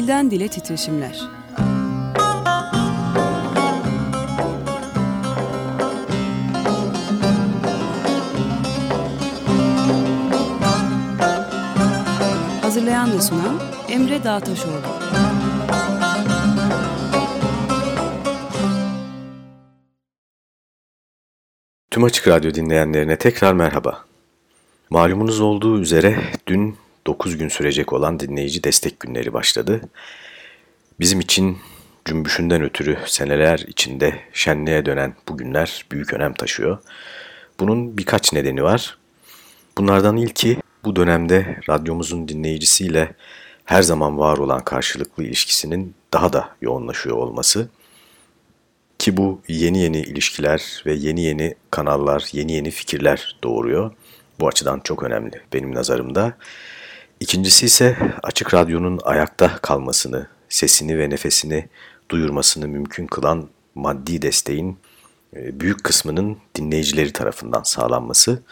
Dilden Dile Titreşimler Hazırlayan ve sunan Emre Dağtaşoğlu Tüm Açık Radyo dinleyenlerine tekrar merhaba. Malumunuz olduğu üzere dün 9 gün sürecek olan dinleyici destek günleri başladı. Bizim için cümbüşünden ötürü seneler içinde şenliğe dönen bu günler büyük önem taşıyor. Bunun birkaç nedeni var. Bunlardan ilki bu dönemde radyomuzun dinleyicisiyle her zaman var olan karşılıklı ilişkisinin daha da yoğunlaşıyor olması. Ki bu yeni yeni ilişkiler ve yeni yeni kanallar, yeni yeni fikirler doğuruyor. Bu açıdan çok önemli benim nazarımda. İkincisi ise açık radyonun ayakta kalmasını, sesini ve nefesini duyurmasını mümkün kılan maddi desteğin e, büyük kısmının dinleyicileri tarafından sağlanması.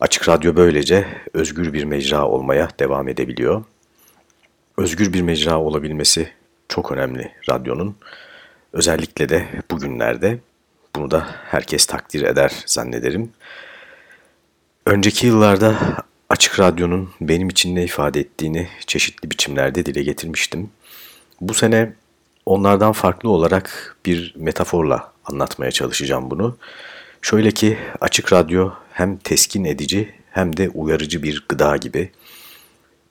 Açık Radyo böylece özgür bir mecra olmaya devam edebiliyor. Özgür bir mecra olabilmesi çok önemli radyonun. Özellikle de bugünlerde bunu da herkes takdir eder zannederim. Önceki yıllarda Açık Radyo'nun benim için ne ifade ettiğini çeşitli biçimlerde dile getirmiştim. Bu sene onlardan farklı olarak bir metaforla anlatmaya çalışacağım bunu. Şöyle ki Açık Radyo hem teskin edici hem de uyarıcı bir gıda gibi.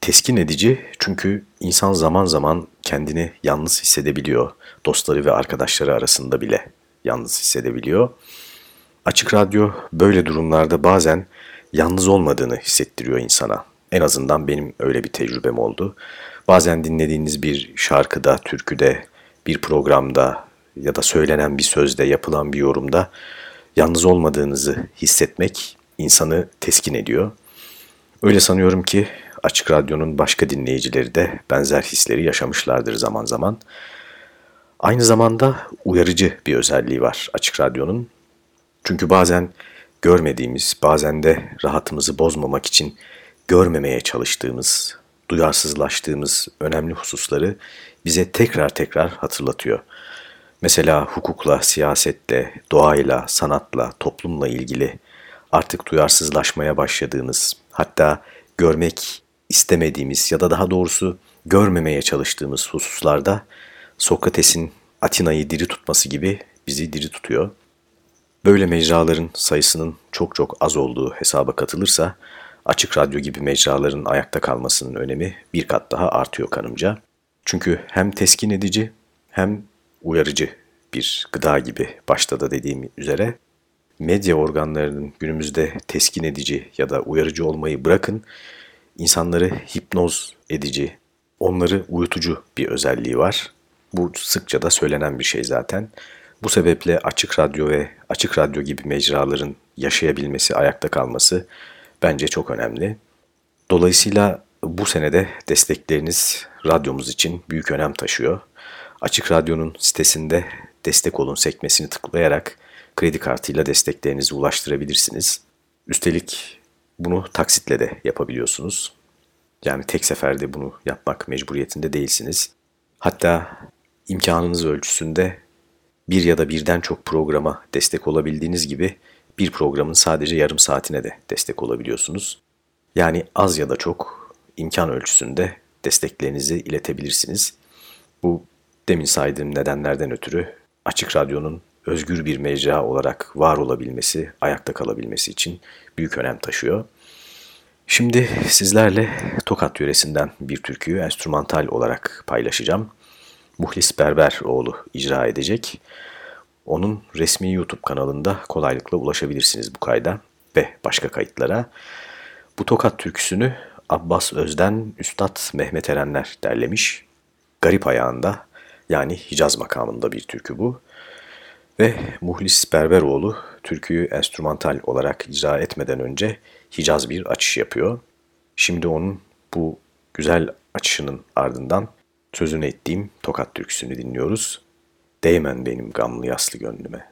Teskin edici çünkü insan zaman zaman kendini yalnız hissedebiliyor. Dostları ve arkadaşları arasında bile yalnız hissedebiliyor. Açık Radyo böyle durumlarda bazen yalnız olmadığını hissettiriyor insana. En azından benim öyle bir tecrübem oldu. Bazen dinlediğiniz bir şarkıda, türküde, bir programda ya da söylenen bir sözde, yapılan bir yorumda yalnız olmadığınızı hissetmek insanı teskin ediyor. Öyle sanıyorum ki Açık Radyo'nun başka dinleyicileri de benzer hisleri yaşamışlardır zaman zaman. Aynı zamanda uyarıcı bir özelliği var Açık Radyo'nun. Çünkü bazen görmediğimiz, bazen de rahatımızı bozmamak için görmemeye çalıştığımız, duyarsızlaştığımız önemli hususları bize tekrar tekrar hatırlatıyor. Mesela hukukla, siyasette, doğayla, sanatla, toplumla ilgili artık duyarsızlaşmaya başladığımız, hatta görmek istemediğimiz ya da daha doğrusu görmemeye çalıştığımız hususlarda Sokrates'in Atina'yı diri tutması gibi bizi diri tutuyor. Böyle mecraların sayısının çok çok az olduğu hesaba katılırsa açık radyo gibi mecraların ayakta kalmasının önemi bir kat daha artıyor kanımca. Çünkü hem teskin edici hem uyarıcı bir gıda gibi başta da dediğim üzere medya organlarının günümüzde teskin edici ya da uyarıcı olmayı bırakın insanları hipnoz edici, onları uyutucu bir özelliği var. Bu sıkça da söylenen bir şey zaten. Bu sebeple açık radyo ve açık radyo gibi mecraların yaşayabilmesi, ayakta kalması bence çok önemli. Dolayısıyla bu senede destekleriniz radyomuz için büyük önem taşıyor. Açık Radyo'nun sitesinde destek olun sekmesini tıklayarak kredi kartıyla desteklerinizi ulaştırabilirsiniz. Üstelik bunu taksitle de yapabiliyorsunuz. Yani tek seferde bunu yapmak mecburiyetinde değilsiniz. Hatta imkanınız ölçüsünde bir ya da birden çok programa destek olabildiğiniz gibi bir programın sadece yarım saatine de destek olabiliyorsunuz. Yani az ya da çok imkan ölçüsünde desteklerinizi iletebilirsiniz. Bu demin saydığım nedenlerden ötürü Açık Radyo'nun özgür bir mecra olarak var olabilmesi, ayakta kalabilmesi için büyük önem taşıyor. Şimdi sizlerle Tokat yöresinden bir türküyü enstrümantal olarak paylaşacağım. Muhlis Berberoğlu icra edecek. Onun resmi YouTube kanalında kolaylıkla ulaşabilirsiniz bu kayda ve başka kayıtlara. Bu Tokat türküsünü Abbas Özden, Üstad Mehmet Erenler derlemiş. Garip ayağında yani Hicaz makamında bir türkü bu. Ve Muhlis Berberoğlu türküyü enstrümantal olarak icra etmeden önce Hicaz bir açış yapıyor. Şimdi onun bu güzel açışının ardından sözünü ettiğim Tokat türküsünü dinliyoruz. Değmen benim gamlı yaslı gönlüme.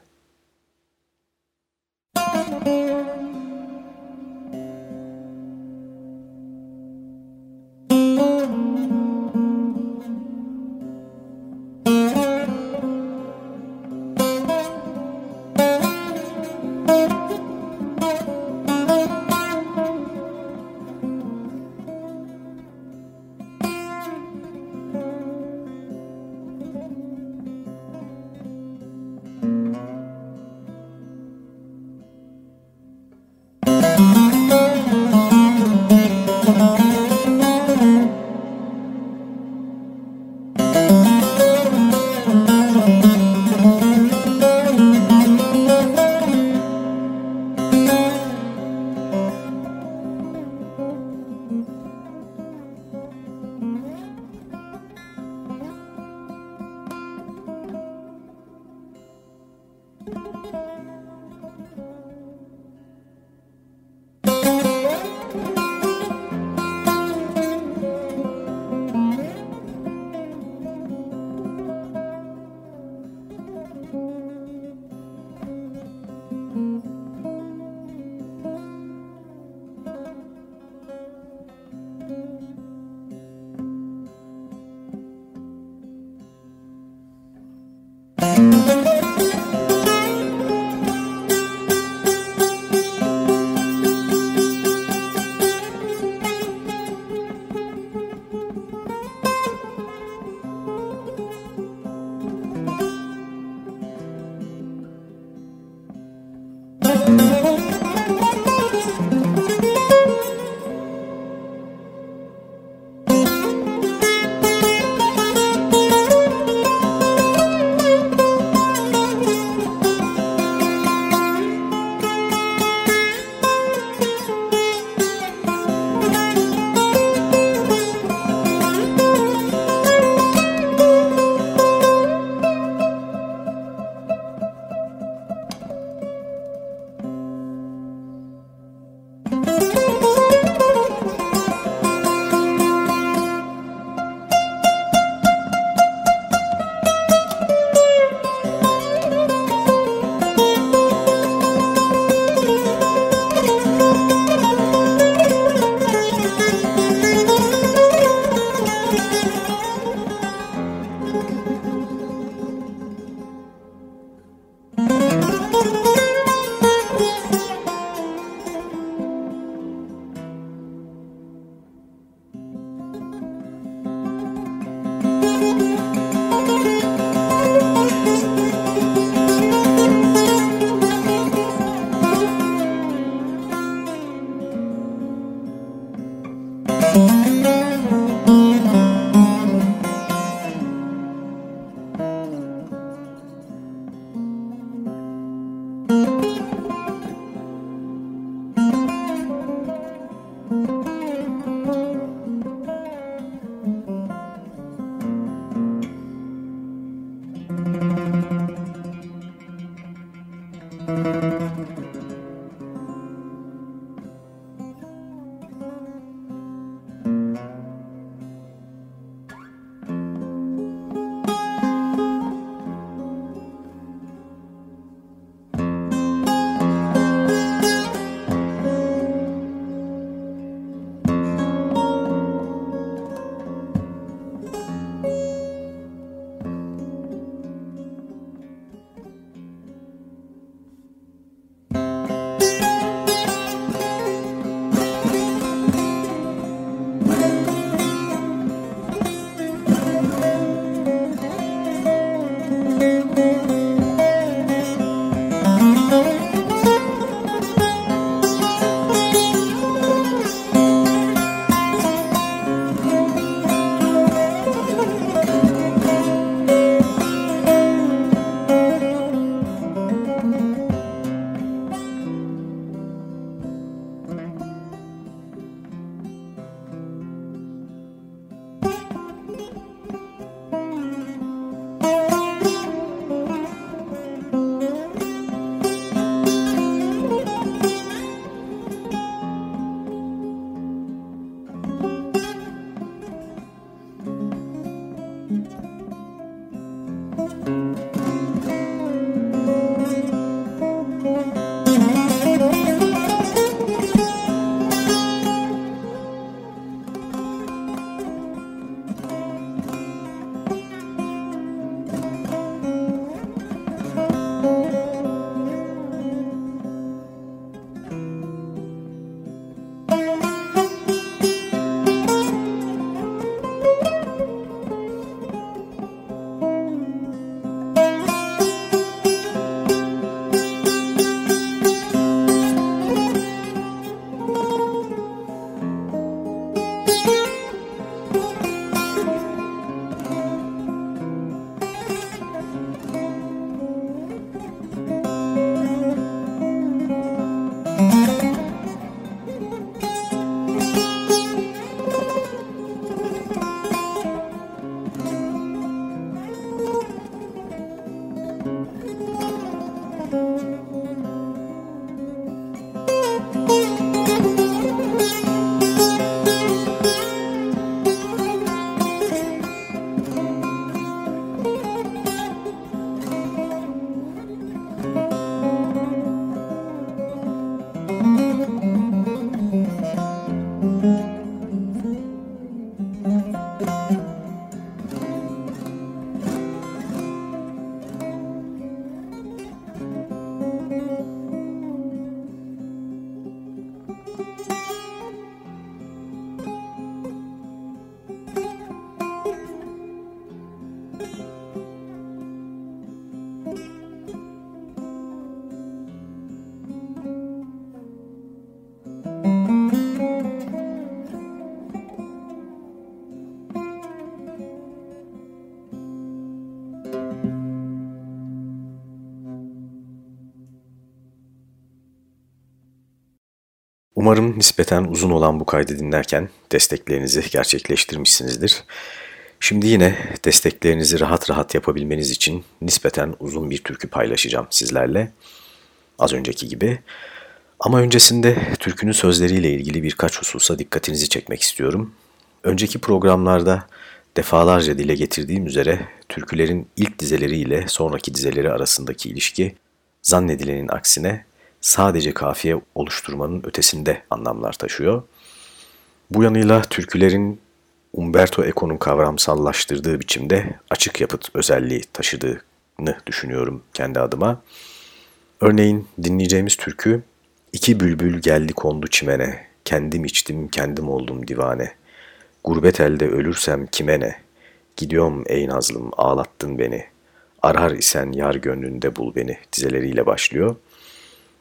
Umarım nispeten uzun olan bu kaydı dinlerken desteklerinizi gerçekleştirmişsinizdir. Şimdi yine desteklerinizi rahat rahat yapabilmeniz için nispeten uzun bir türkü paylaşacağım sizlerle. Az önceki gibi. Ama öncesinde türkünün sözleriyle ilgili birkaç hususa dikkatinizi çekmek istiyorum. Önceki programlarda defalarca dile getirdiğim üzere türkülerin ilk dizeleriyle sonraki dizeleri arasındaki ilişki zannedilenin aksine sadece kafiye oluşturmanın ötesinde anlamlar taşıyor. Bu yanıyla türkülerin Umberto Eco'nun kavramsallaştırdığı biçimde açık yapıt özelliği taşıdığını düşünüyorum kendi adıma. Örneğin dinleyeceğimiz türkü İki bülbül geldi kondu çimene, kendim içtim kendim oldum divane. Gurbet elde ölürsem kime ne? Gidiyorum ey nazlım ağlattın beni. Arar isen yar gönlünde bul beni dizeleriyle başlıyor.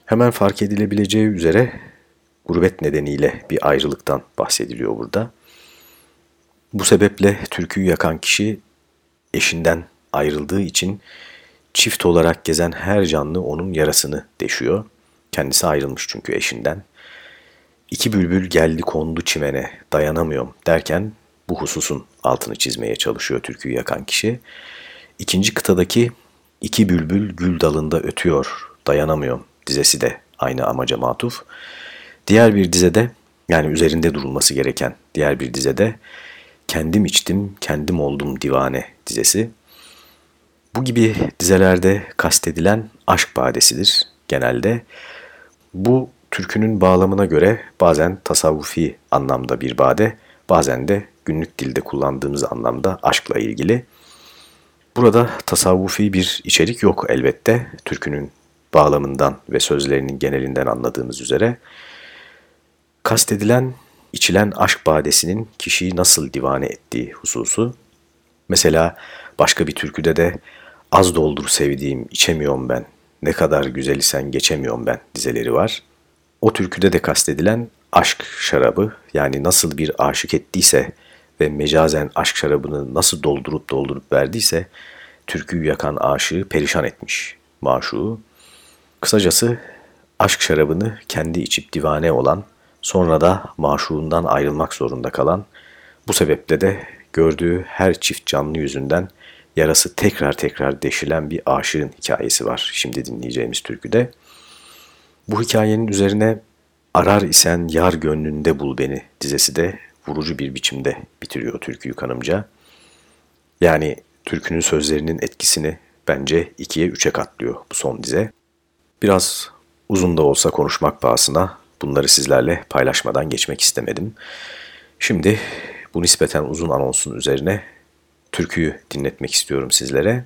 Hemen fark edilebileceği üzere gurbet nedeniyle bir ayrılıktan bahsediliyor burada. Bu sebeple türküyü yakan kişi eşinden ayrıldığı için çift olarak gezen her canlı onun yarasını deşiyor. Kendisi ayrılmış çünkü eşinden. İki bülbül geldi kondu çimene dayanamıyorum derken bu hususun altını çizmeye çalışıyor türküyü yakan kişi. İkinci kıtadaki iki bülbül gül dalında ötüyor dayanamıyorum dizesi de aynı amaca matuf. Diğer bir dizede yani üzerinde durulması gereken diğer bir dizede kendim içtim kendim oldum divane dizesi. Bu gibi dizelerde kastedilen aşk badesidir genelde. Bu türkünün bağlamına göre bazen tasavvufi anlamda bir bade, bazen de günlük dilde kullandığımız anlamda aşkla ilgili. Burada tasavvufi bir içerik yok elbette. Türkünün bağlamından ve sözlerinin genelinden anladığımız üzere kastedilen içilen aşk badesinin kişiyi nasıl divane ettiği hususu. Mesela başka bir türküde de az doldur sevdiğim içemiyorum ben, ne kadar güzel isen geçemiyorum ben dizeleri var. O türküde de kastedilen aşk şarabı yani nasıl bir aşık ettiyse ve mecazen aşk şarabını nasıl doldurup doldurup verdiyse türküyü yakan aşığı perişan etmiş maşuğu. Kısacası aşk şarabını kendi içip divane olan, sonra da maşuğundan ayrılmak zorunda kalan, bu sebeple de gördüğü her çift canlı yüzünden yarası tekrar tekrar deşilen bir aşığın hikayesi var şimdi dinleyeceğimiz türküde. Bu hikayenin üzerine arar isen yar gönlünde bul beni dizesi de vurucu bir biçimde bitiriyor türküyü kanımca. Yani türkünün sözlerinin etkisini bence ikiye üçe katlıyor bu son dize. Biraz uzun da olsa konuşmak pahasına bunları sizlerle paylaşmadan geçmek istemedim. Şimdi bu nispeten uzun anonsun üzerine türküyü dinletmek istiyorum sizlere.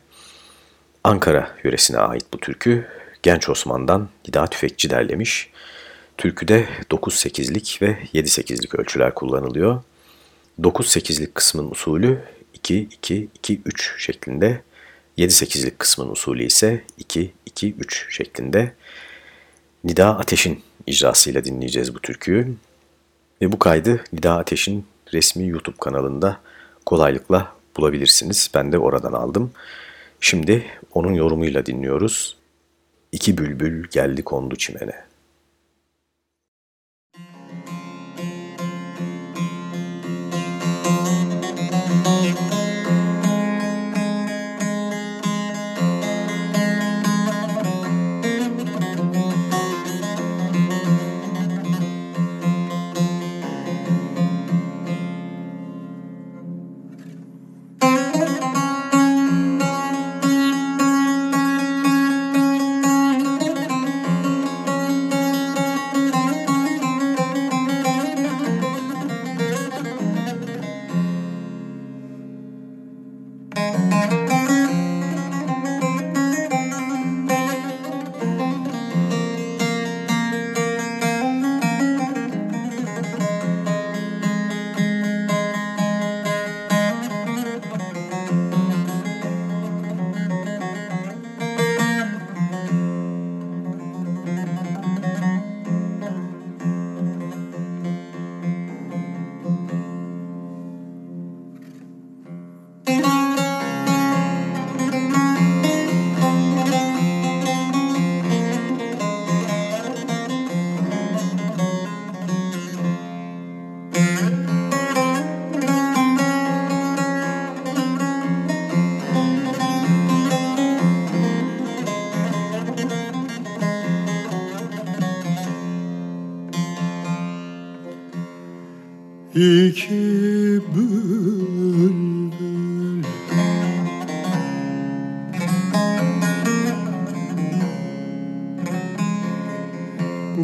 Ankara yöresine ait bu türkü. Genç Osman'dan Hida Tüfekçi derlemiş. Türküde 9-8'lik ve 7-8'lik ölçüler kullanılıyor. 9-8'lik kısmın usulü 2-2-2-3 şeklinde. 7-8'lik kısmın usulü ise 2-2-3 şeklinde. Nida Ateş'in icrasıyla dinleyeceğiz bu türküyü. Ve bu kaydı Nida Ateş'in resmi YouTube kanalında kolaylıkla bulabilirsiniz. Ben de oradan aldım. Şimdi onun yorumuyla dinliyoruz. İki bülbül geldi kondu çimene.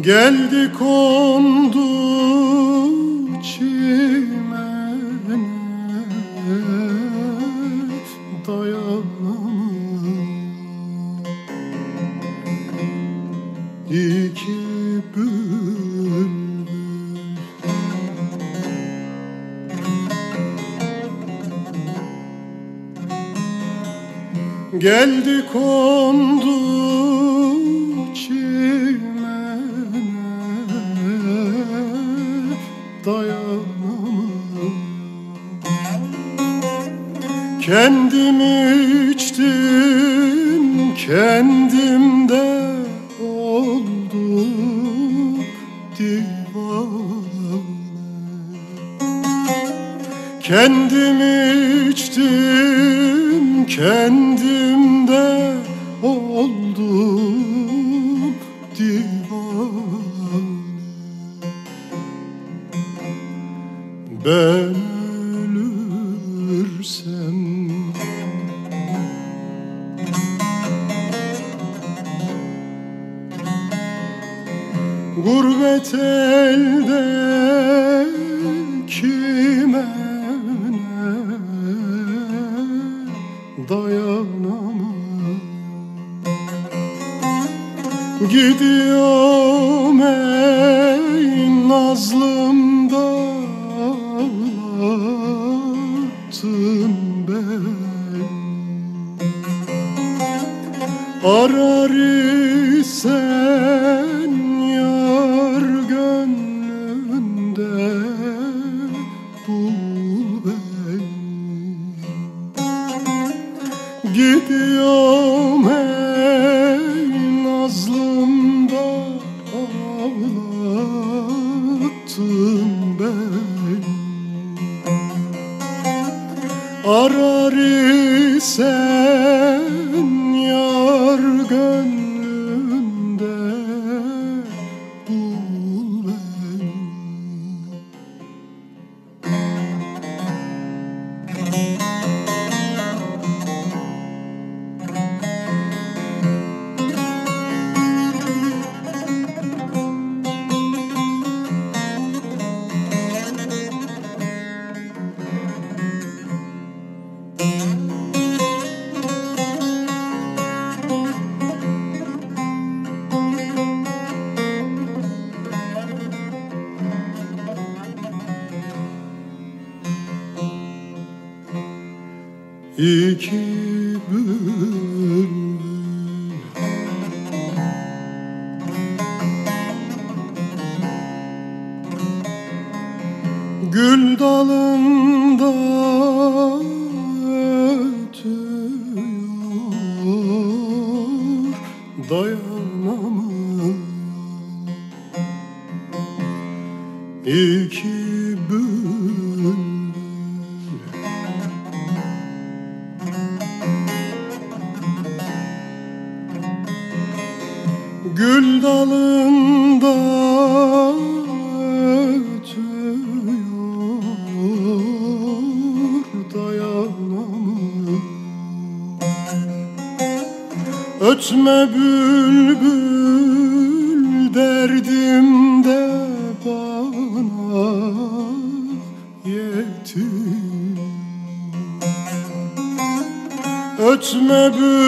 Geldi kon içtim kendimde oldum divane. Ben Good. Ötme bülbül derdim de bana yetti Ötme bülbül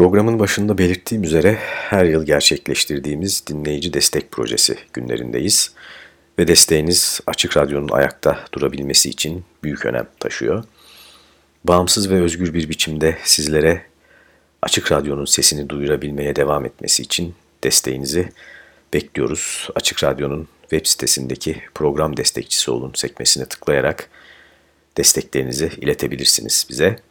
Programın başında belirttiğim üzere her yıl gerçekleştirdiğimiz dinleyici destek projesi günlerindeyiz ve desteğiniz Açık Radyo'nun ayakta durabilmesi için büyük önem taşıyor. Bağımsız ve özgür bir biçimde sizlere Açık Radyo'nun sesini duyurabilmeye devam etmesi için desteğinizi bekliyoruz. Açık Radyo'nun web sitesindeki program destekçisi olun sekmesine tıklayarak desteklerinizi iletebilirsiniz bize.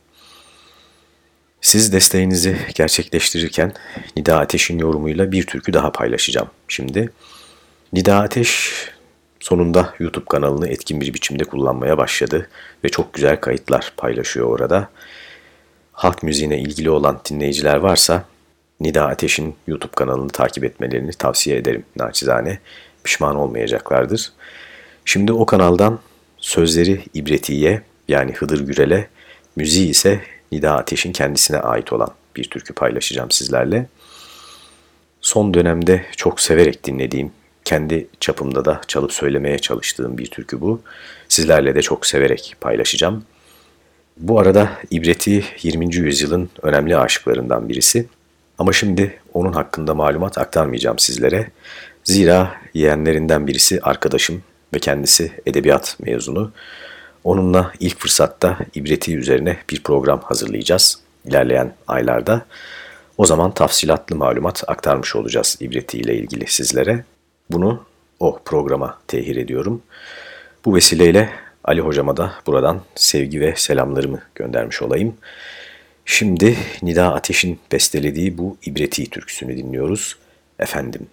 Siz desteğinizi gerçekleştirirken Nida Ateş'in yorumuyla bir türkü daha paylaşacağım şimdi. Nida Ateş sonunda YouTube kanalını etkin bir biçimde kullanmaya başladı ve çok güzel kayıtlar paylaşıyor orada. Halk müziğine ilgili olan dinleyiciler varsa Nida Ateş'in YouTube kanalını takip etmelerini tavsiye ederim naçizane. Pişman olmayacaklardır. Şimdi o kanaldan sözleri İbretiye yani Hıdır Gürel'e, müziği ise Nida Ateş'in kendisine ait olan bir türkü paylaşacağım sizlerle. Son dönemde çok severek dinlediğim, kendi çapımda da çalıp söylemeye çalıştığım bir türkü bu. Sizlerle de çok severek paylaşacağım. Bu arada İbreti 20. yüzyılın önemli aşıklarından birisi. Ama şimdi onun hakkında malumat aktarmayacağım sizlere. Zira yeğenlerinden birisi arkadaşım ve kendisi edebiyat mezunu. Onunla ilk fırsatta ibreti üzerine bir program hazırlayacağız ilerleyen aylarda. O zaman tafsilatlı malumat aktarmış olacağız ibreti ile ilgili sizlere. Bunu o programa tehir ediyorum. Bu vesileyle Ali hocama da buradan sevgi ve selamlarımı göndermiş olayım. Şimdi Nida Ateş'in bestelediği bu ibreti türküsünü dinliyoruz. Efendim.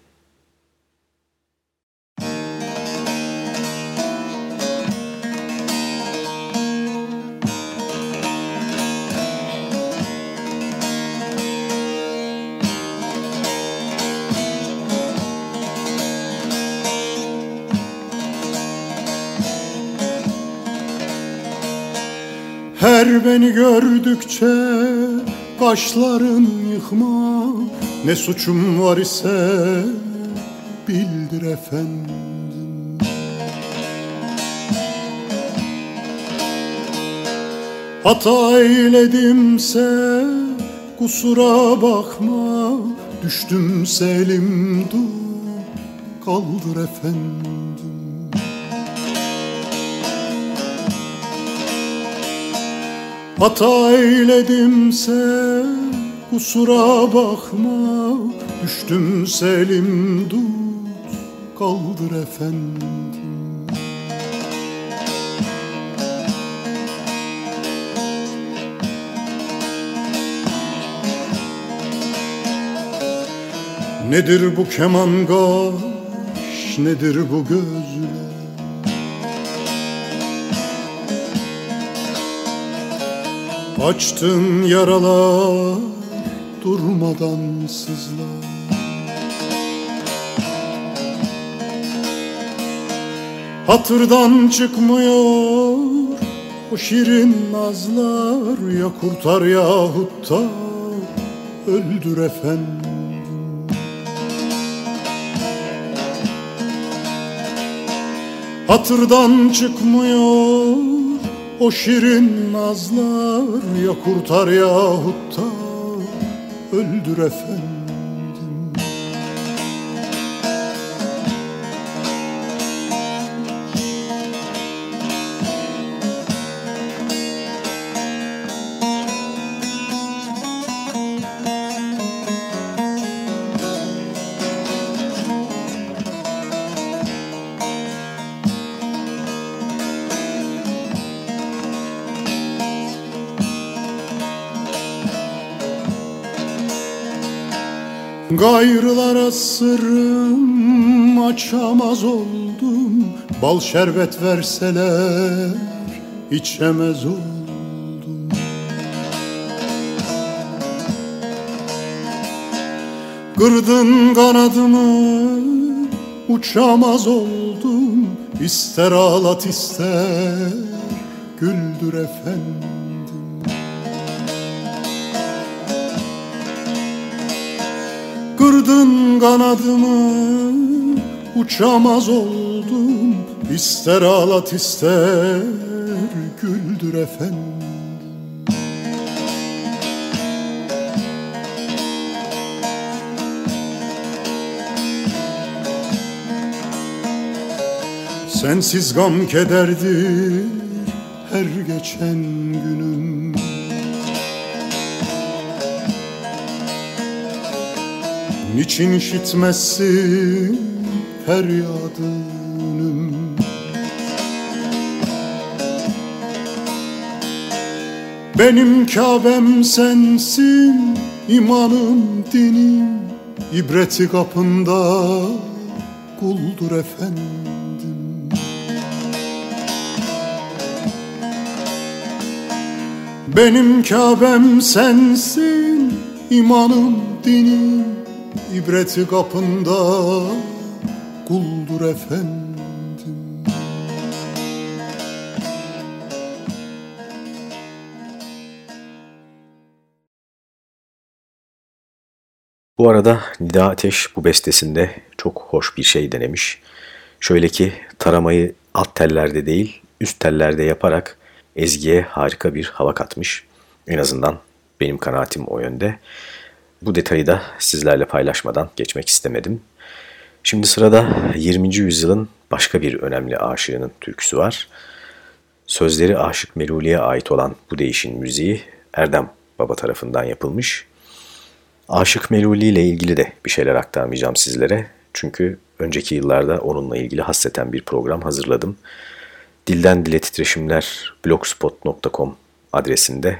Beni gördükçe kaşların yıkma. Ne suçum var ise bildir efendim. Hata eyledimse kusura bakma. Düştümse elim dur kaldır efendim Hata eyledimse kusura bakma. Düştüm selim tut kaldır efendim. Nedir bu keman kaş, nedir bu gözler Açtın yaralar durmadan sızlar. Hatırdan çıkmıyor o şirin nazlar Ya kurtar yahut da öldür efendim. Hatırdan çıkmıyor o şirin nazlar ya kurtar yahut da öldür efendim Gayrılara sırrım açamaz oldum. Bal şerbet verseler içemez oldum. Kırdın kanadımı uçamaz oldum. İster ağlat ister güldür efendim Kırdın kanadımı uçamaz oldum. İster ağlat ister güldür efendim. Sensiz gam kederdir her geçen günüm Niçin işitmezsin feryadınım. Benim Kabe'm sensin, imanım dinim İbreti kapında kuldur efendim. Benim Kabe'm sensin, imanım dinim, ibreti kapında kuldur efendim. Bu arada Nida Ateş bu bestesinde çok hoş bir şey denemiş. Şöyle ki taramayı alt tellerde değil üst tellerde yaparak ezgiye harika bir hava katmış. En azından benim kanaatim o yönde. Bu detayı da sizlerle paylaşmadan geçmek istemedim. Şimdi sırada 20. yüzyılın başka bir önemli aşığının türküsü var. Sözleri Aşık Meluli'ye ait olan bu değişin müziği Erdem Baba tarafından yapılmış. Aşık Meluli ile ilgili de bir şeyler aktarmayacağım sizlere. Çünkü önceki yıllarda onunla ilgili hasreten bir program hazırladım. Dilden Dile Titreşimler blogspot.com adresinde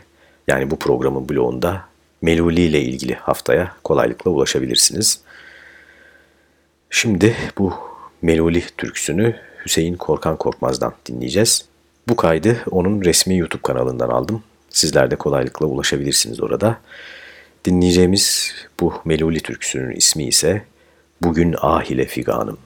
yani bu programın blogunda Meluli ile ilgili haftaya kolaylıkla ulaşabilirsiniz. Şimdi bu Meluli türküsünü Hüseyin Korkan Korkmaz'dan dinleyeceğiz. Bu kaydı onun resmi YouTube kanalından aldım. Sizler de kolaylıkla ulaşabilirsiniz orada. Dinleyeceğimiz bu Meluli türküsünün ismi ise Bugün Ahile Figanım.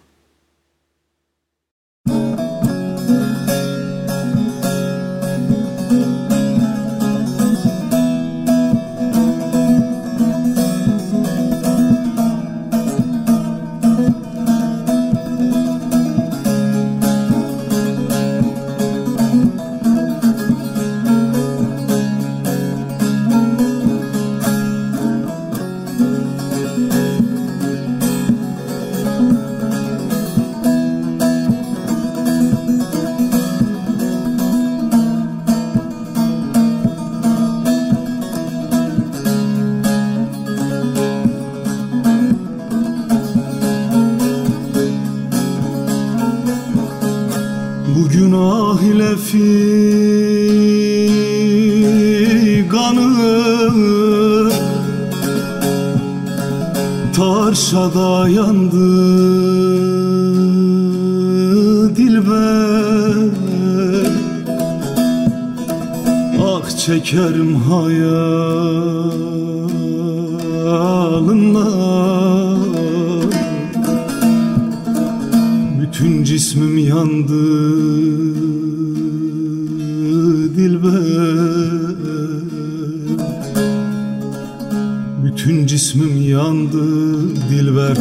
Yandı dilber.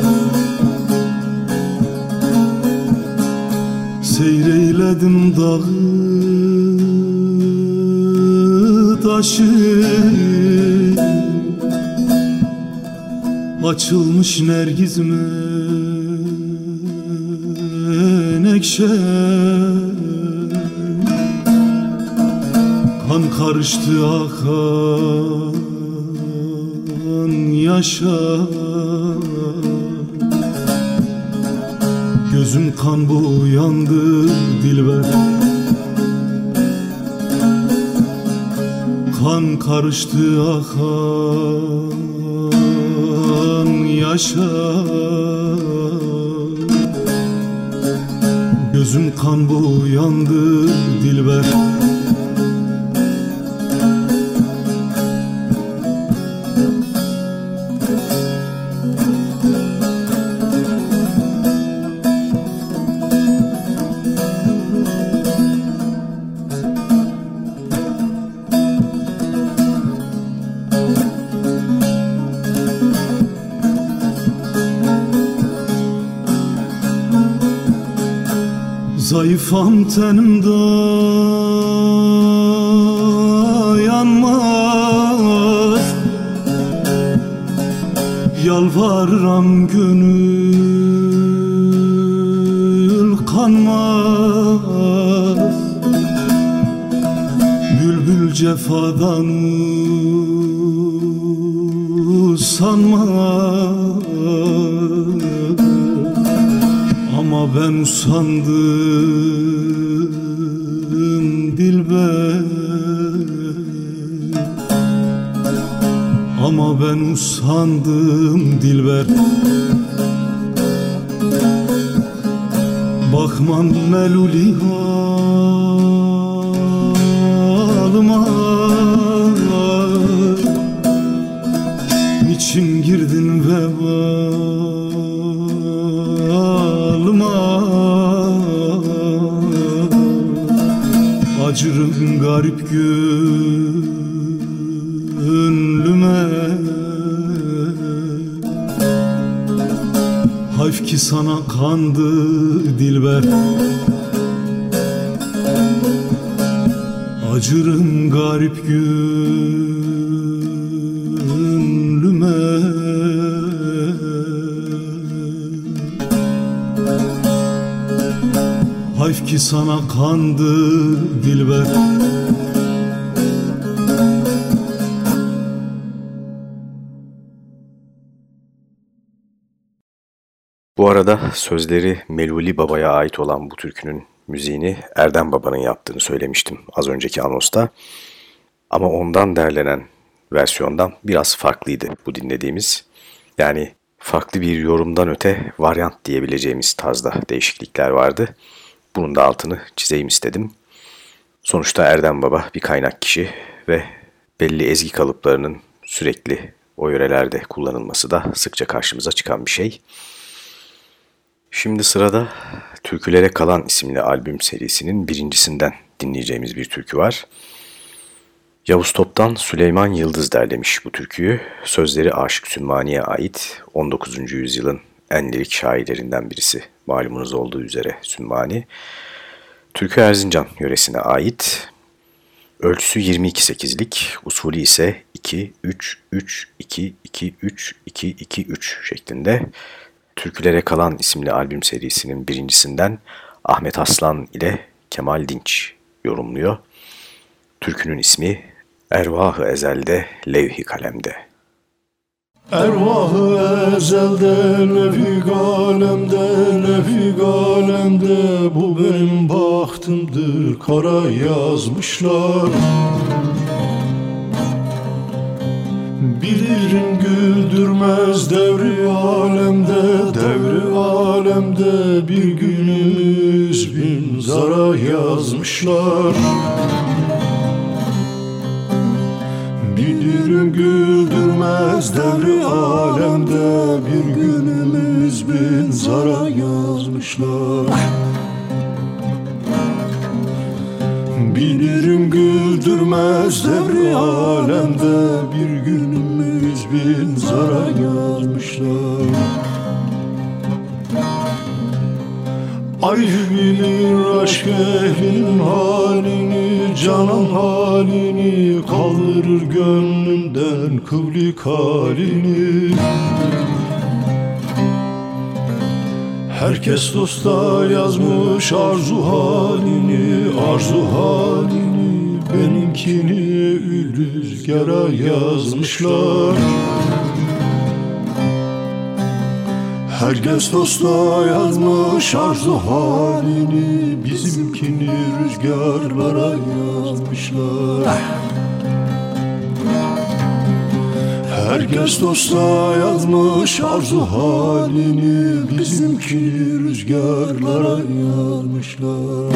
Seyreyledim dağı taşı. Açılmış nergiz menekşe Kan karıştı akan yaşa. Gözüm kan boyandı dilber Kan karıştı akan yaşa. Gözüm kan boyandı dilber Zayıfam tenimde yanmaz. Yalvarıram gönül kanmaz. Bülbül cefadan sanmaz Ama ben usandım dilber Ama ben usandım dilber Bakmam meluli halıma. Niçin girdin vebalıma Acırım garip gönlüme. Hayf ki sana kandı dilber Acırım garip gönlüme ki sana kandı dilber Bu arada sözleri Meluli Baba'ya ait olan bu türkünün müziğini Erdem Baba'nın yaptığını söylemiştim az önceki anonsta. Ama ondan derlenen versiyondan biraz farklıydı bu dinlediğimiz. Yani farklı bir yorumdan öte varyant diyebileceğimiz tarzda değişiklikler vardı. Bunun da altını çizeyim istedim. Sonuçta Erdem Baba bir kaynak kişi ve belli ezgi kalıplarının sürekli o yörelerde kullanılması da sıkça karşımıza çıkan bir şey. Şimdi sırada Türkülere Kalan isimli albüm serisinin birincisinden dinleyeceğimiz bir türkü var. Yavuz Top'tan Süleyman Yıldız derlemiş bu türküyü. Sözleri Aşık Sümmani'ye ait 19. yüzyılın en lirik şairlerinden birisi. Malumunuz olduğu üzere Sümmani. Türkü Erzincan yöresine ait. Ölçüsü 22-8'lik, usulü ise 2-3-3-2-2-3-2-2-3 şeklinde. Türkülere Kalan isimli albüm serisinin birincisinden Ahmet Aslan ile Kemal Dinç yorumluyor. Türkünün ismi Ervah-ı Ezel'de Levh-i Kalem'de. Ervah-ı ezelde levh-i kalemde levh-i kalemde Bu benim bahtımdır kara yazmışlar. Bilirim güldürmez devri alemde Devri alemde. Bir günümüz bin zara yazmışlar Bilirim güldürmez devri alemde. Bir günümüz bin zara yazmışlar. Bilirim güldürmez devri alemde. Bir günümüz bin zara yazmışlar. Ay bilir aşk ehlinin halini Canan halini Kaldırır gönlümden kıvlik halini Herkes dosta yazmış arzu halini Arzu halini. Benimkini rüzgara yazmışlar Herkes dosta yazmış arzu halini Bizimkini rüzgarlara yazmışlar. Herkes dosta yazmış arzu halini Bizimkini rüzgarlara yazmışlar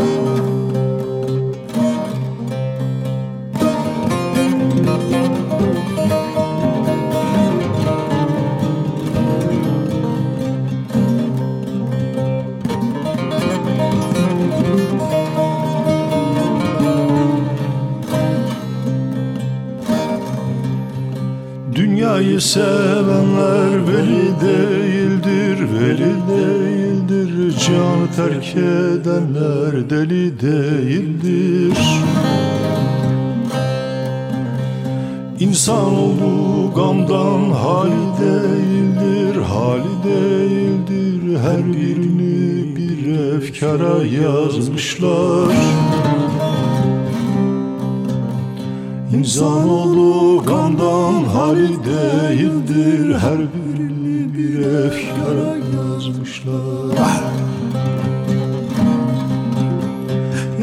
Dünyayı sevenler veli değildir, veli değildir. Canı terk edenler deli değildir. İnsan oldu gamdan hali değildir, hali değildir. Her birini bir efkara yazmışlar İnsan oldu kandan hali değildir. Her birini bir efkara yazmışlar.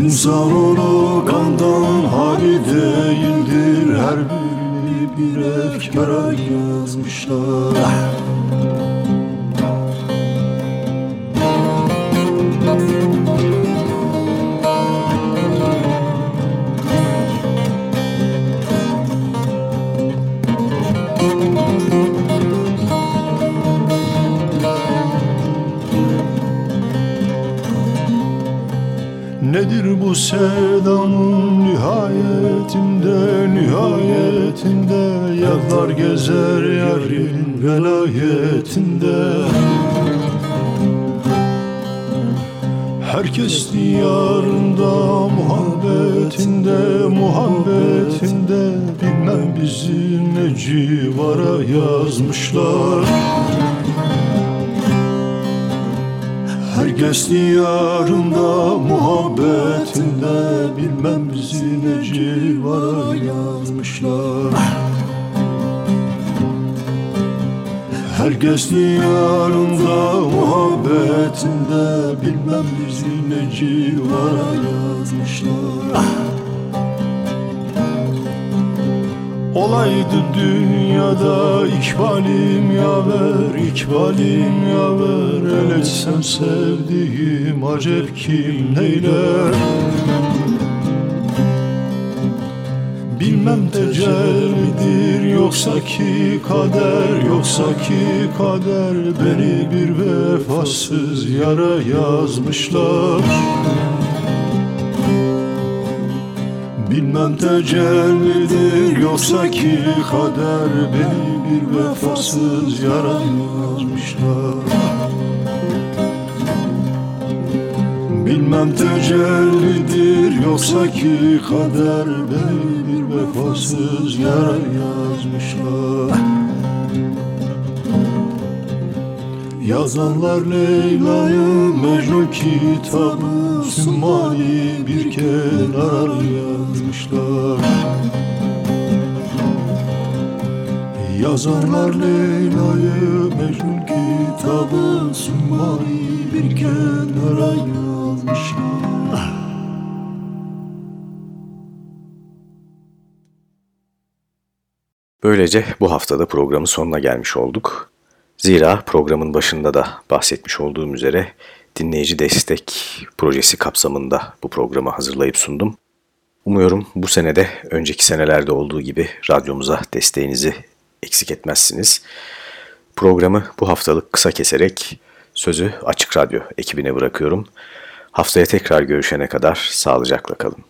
İnsan oldu kandan hali değildir. Her birini bir efkara yazmışlar bu sevdanın nihayetinde, nihayetinde Yadlar gezer yarın velayetinde. Herkes diyarında, muhabbetinde, muhabbetinde Bilmem bizi ne civara yazmışlar Herkes diyarında muhabbetinde Bilmem bizi ne civara yazmışlar. Herkes diyarında muhabbetinde Bilmem bizi ne civara yazmışlar Olaydı dünyada ikbalim yaver, ikbalim yaver. El etsem sevdiğim acep kim neyler Bilmem tecellidir yoksa ki kader Yoksa ki kader. Beni bir vefasız yara yazmışlar Bilmem tecellidir yoksa ki kader Beni bir vefasız yara yazmışlar Bilmem tecellidir yoksa ki kader Beni bir vefasız yara yazmışlar. Yazanlar Leyla'yı Mecnun kitabı Sümmani bir kenara yazmışlar Yazanlar Leyla'yı Mecnun kitabı Sümmani bir kenara yazmışlar Böylece bu haftada programın sonuna gelmiş olduk. Zira programın başında da bahsetmiş olduğum üzere dinleyici destek projesi kapsamında bu programı hazırlayıp sundum. Umuyorum bu senede önceki senelerde olduğu gibi radyomuza desteğinizi eksik etmezsiniz. Programı bu haftalık kısa keserek sözü Açık Radyo ekibine bırakıyorum. Haftaya tekrar görüşene kadar sağlıcakla kalın.